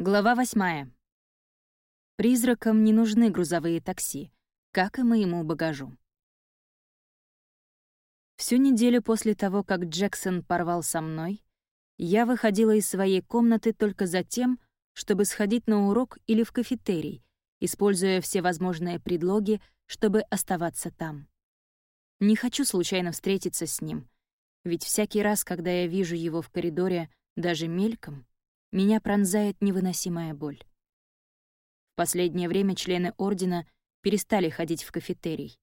Глава восьмая. Призракам не нужны грузовые такси, как и моему багажу. Всю неделю после того, как Джексон порвал со мной, я выходила из своей комнаты только за тем, чтобы сходить на урок или в кафетерий, используя все возможные предлоги, чтобы оставаться там. Не хочу случайно встретиться с ним, ведь всякий раз, когда я вижу его в коридоре, даже мельком, меня пронзает невыносимая боль. В последнее время члены Ордена перестали ходить в кафетерий.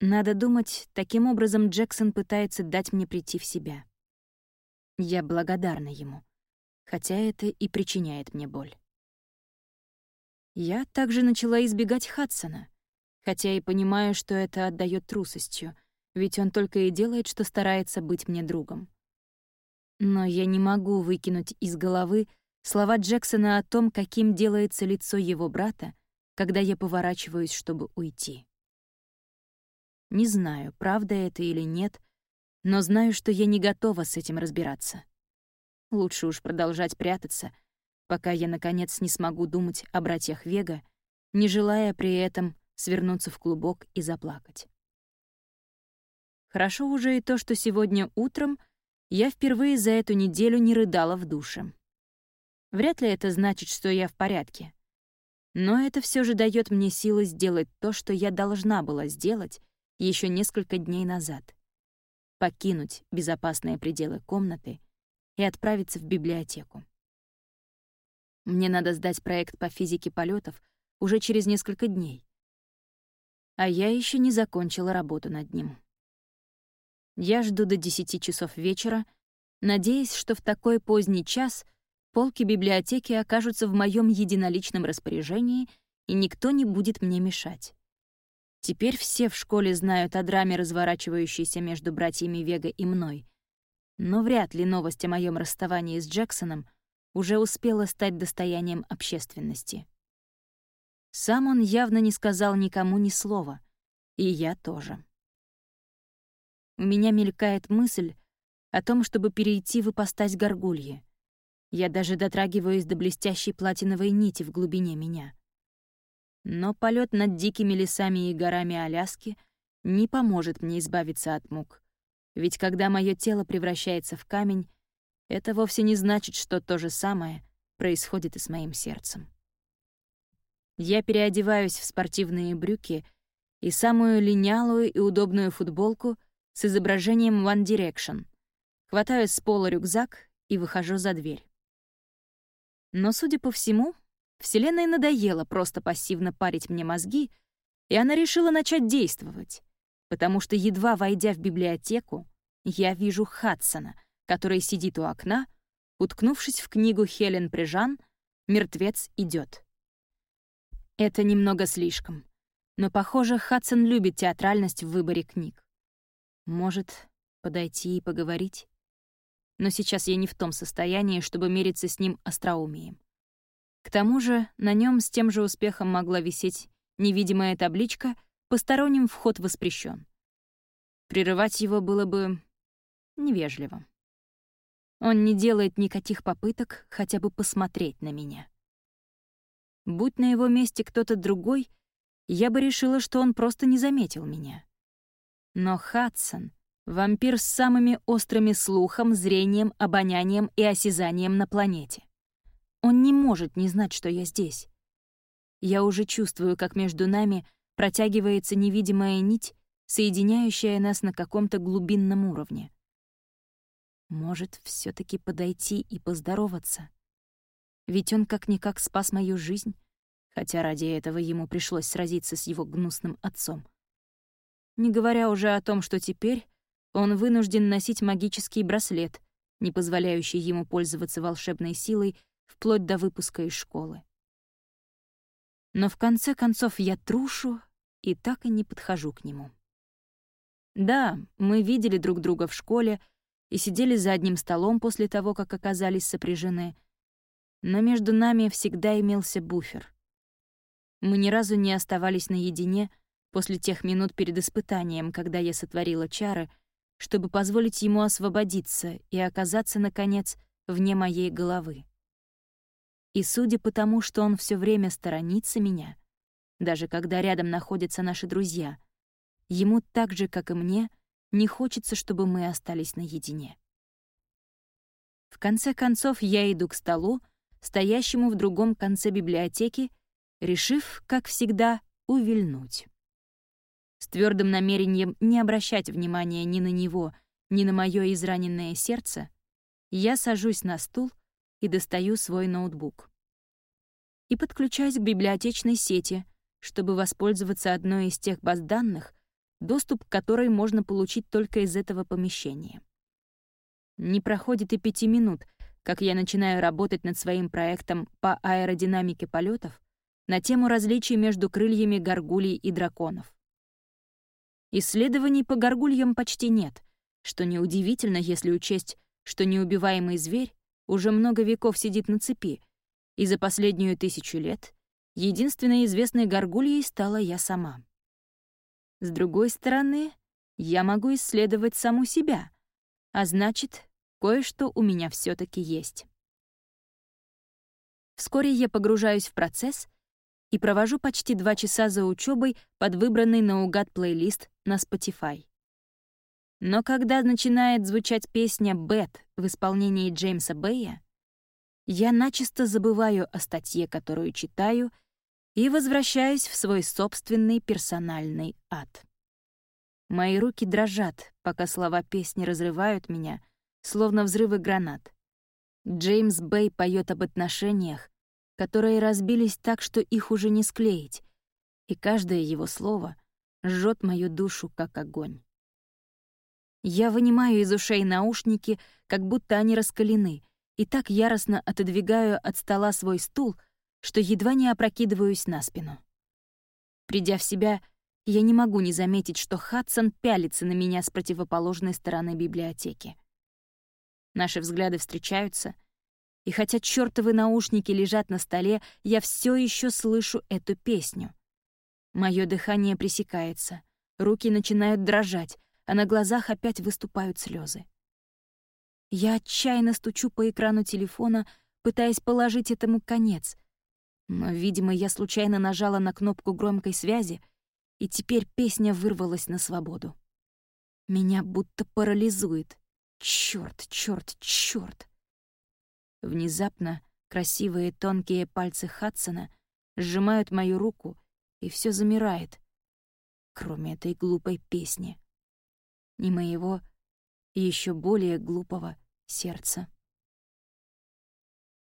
Надо думать, таким образом Джексон пытается дать мне прийти в себя. Я благодарна ему, хотя это и причиняет мне боль. Я также начала избегать Хадсона, хотя и понимаю, что это отдает трусостью, ведь он только и делает, что старается быть мне другом. Но я не могу выкинуть из головы слова Джексона о том, каким делается лицо его брата, когда я поворачиваюсь, чтобы уйти. Не знаю, правда это или нет, но знаю, что я не готова с этим разбираться. Лучше уж продолжать прятаться, пока я, наконец, не смогу думать о братьях Вега, не желая при этом свернуться в клубок и заплакать. Хорошо уже и то, что сегодня утром — я впервые за эту неделю не рыдала в душе. Вряд ли это значит, что я в порядке. Но это все же дает мне силы сделать то, что я должна была сделать еще несколько дней назад. Покинуть безопасные пределы комнаты и отправиться в библиотеку. Мне надо сдать проект по физике полетов уже через несколько дней. А я еще не закончила работу над ним. Я жду до 10 часов вечера, надеясь, что в такой поздний час полки библиотеки окажутся в моем единоличном распоряжении, и никто не будет мне мешать. Теперь все в школе знают о драме, разворачивающейся между братьями Вега и мной. Но вряд ли новость о моем расставании с Джексоном уже успела стать достоянием общественности. Сам он явно не сказал никому ни слова, и я тоже. У меня мелькает мысль о том, чтобы перейти в ипостась горгульи. Я даже дотрагиваюсь до блестящей платиновой нити в глубине меня. Но полет над дикими лесами и горами Аляски не поможет мне избавиться от мук. Ведь когда мое тело превращается в камень, это вовсе не значит, что то же самое происходит и с моим сердцем. Я переодеваюсь в спортивные брюки и самую линялую и удобную футболку с изображением One Direction. Хватаю с пола рюкзак и выхожу за дверь. Но, судя по всему, Вселенной надоело просто пассивно парить мне мозги, и она решила начать действовать, потому что, едва войдя в библиотеку, я вижу Хадсона, который сидит у окна, уткнувшись в книгу Хелен Прижан «Мертвец идет. Это немного слишком, но, похоже, Хадсон любит театральность в выборе книг. Может, подойти и поговорить? Но сейчас я не в том состоянии, чтобы мериться с ним остроумием. К тому же на нем с тем же успехом могла висеть невидимая табличка «Посторонним вход воспрещен». Прерывать его было бы невежливо. Он не делает никаких попыток хотя бы посмотреть на меня. Будь на его месте кто-то другой, я бы решила, что он просто не заметил меня. Но Хадсон — вампир с самыми острыми слухом, зрением, обонянием и осязанием на планете. Он не может не знать, что я здесь. Я уже чувствую, как между нами протягивается невидимая нить, соединяющая нас на каком-то глубинном уровне. Может, все таки подойти и поздороваться? Ведь он как-никак спас мою жизнь, хотя ради этого ему пришлось сразиться с его гнусным отцом не говоря уже о том, что теперь он вынужден носить магический браслет, не позволяющий ему пользоваться волшебной силой вплоть до выпуска из школы. Но в конце концов я трушу и так и не подхожу к нему. Да, мы видели друг друга в школе и сидели за одним столом после того, как оказались сопряжены, но между нами всегда имелся буфер. Мы ни разу не оставались наедине — после тех минут перед испытанием, когда я сотворила чары, чтобы позволить ему освободиться и оказаться, наконец, вне моей головы. И судя по тому, что он все время сторонится меня, даже когда рядом находятся наши друзья, ему так же, как и мне, не хочется, чтобы мы остались наедине. В конце концов, я иду к столу, стоящему в другом конце библиотеки, решив, как всегда, увильнуть. С твердым намерением не обращать внимания ни на него, ни на мое израненное сердце, я сажусь на стул и достаю свой ноутбук. И подключаюсь к библиотечной сети, чтобы воспользоваться одной из тех баз данных, доступ к которой можно получить только из этого помещения. Не проходит и пяти минут, как я начинаю работать над своим проектом по аэродинамике полетов на тему различий между крыльями горгулей и драконов. Исследований по горгульям почти нет, что неудивительно, если учесть, что неубиваемый зверь уже много веков сидит на цепи, и за последнюю тысячу лет единственной известной горгульей стала я сама. С другой стороны, я могу исследовать саму себя, а значит, кое-что у меня все таки есть. Вскоре я погружаюсь в процесс и провожу почти два часа за учебой под выбранный наугад плейлист на Spotify. Но когда начинает звучать песня «Бет» в исполнении Джеймса Бэя, я начисто забываю о статье, которую читаю, и возвращаюсь в свой собственный персональный ад. Мои руки дрожат, пока слова песни разрывают меня, словно взрывы гранат. Джеймс Бэй поет об отношениях, которые разбились так, что их уже не склеить, и каждое его слово жжет мою душу, как огонь. Я вынимаю из ушей наушники, как будто они раскалены, и так яростно отодвигаю от стола свой стул, что едва не опрокидываюсь на спину. Придя в себя, я не могу не заметить, что Хадсон пялится на меня с противоположной стороны библиотеки. Наши взгляды встречаются — и хотя чёртовы наушники лежат на столе, я все еще слышу эту песню. Мое дыхание пресекается, руки начинают дрожать, а на глазах опять выступают слезы. Я отчаянно стучу по экрану телефона, пытаясь положить этому конец. Но, видимо, я случайно нажала на кнопку громкой связи, и теперь песня вырвалась на свободу. Меня будто парализует. Чёрт, чёрт, чёрт! Внезапно красивые тонкие пальцы Хадсона сжимают мою руку, и все замирает, кроме этой глупой песни. И моего еще более глупого сердца.